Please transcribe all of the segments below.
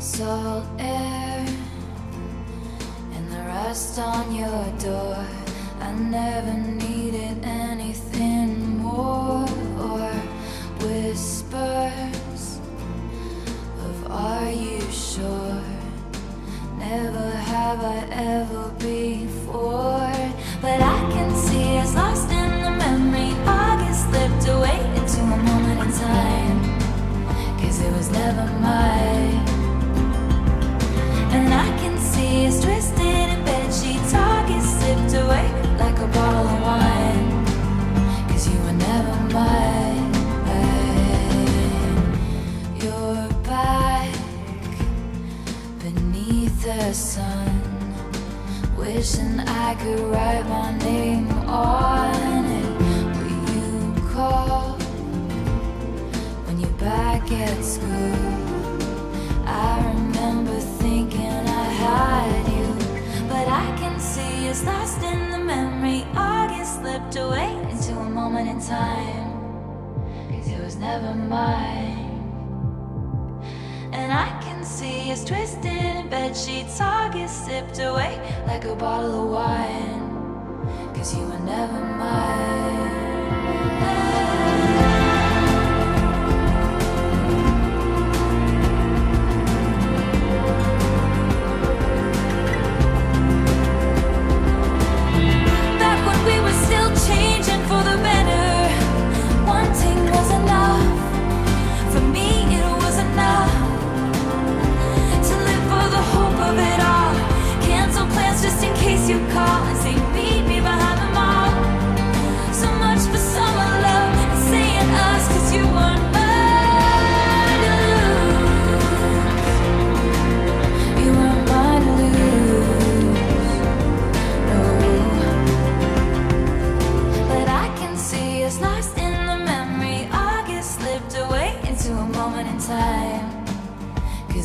salt air and the rust on your door. I never needed anything more or whispers of Are you sure? Never have I ever before, the sun. Wishing I could write my name on it. Will you call when you're back at school? I remember thinking I had you, but I can see it's lost in the memory. August slipped away into a moment in time, cause it was never mine. And I can see us twisted in bed sheets. August sipped away like a bottle of wine, cause you were never mine.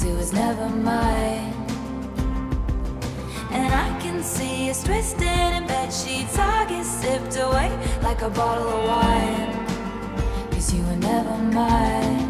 It was never mine. And I can see us twisted in bed sheets. August sipped away like a bottle of wine. Cause you were never mine.